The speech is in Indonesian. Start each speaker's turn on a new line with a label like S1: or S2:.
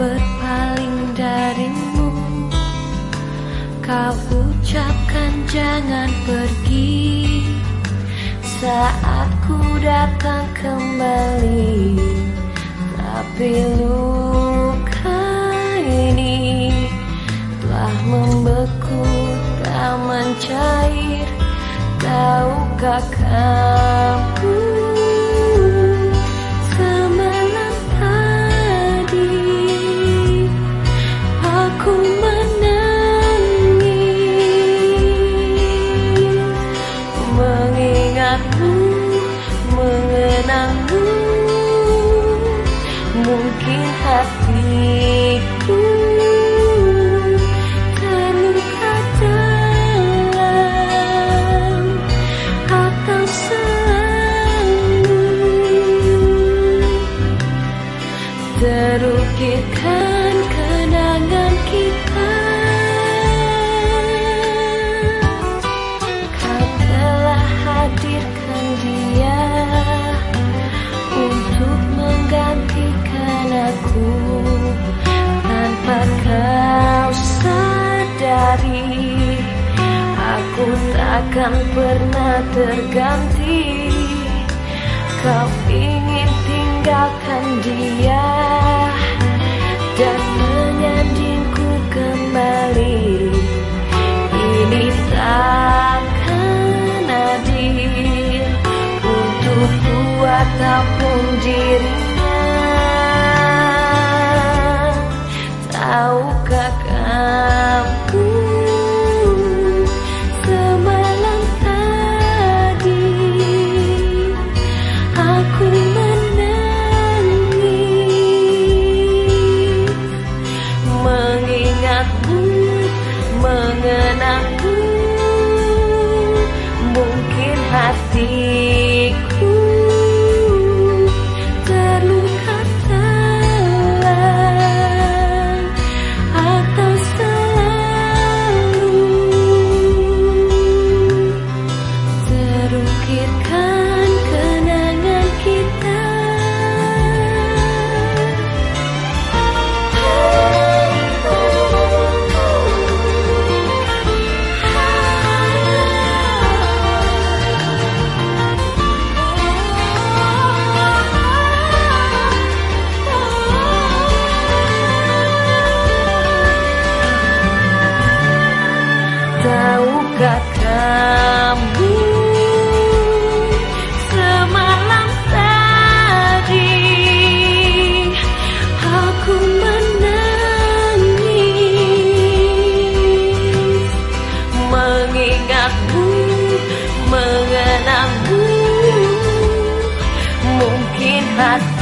S1: berpaling darimu. Kau ucapkan jangan pergi. Saat ku datang kembali Tapi luka ini Telah membeku tak mencair. Tahukah kamu mungkin hatiku terluka dalam atau selalu terukirkan tanpa kau sadari aku takkan pernah terganti. Kau ingin tinggalkan dia dan menyandingku kembali. Ini takkan adil untukku ataupun dirimu ao cacá. Kamu semalam tadi. Aku menangis mengingatmu mengenangmu. Mungkin hati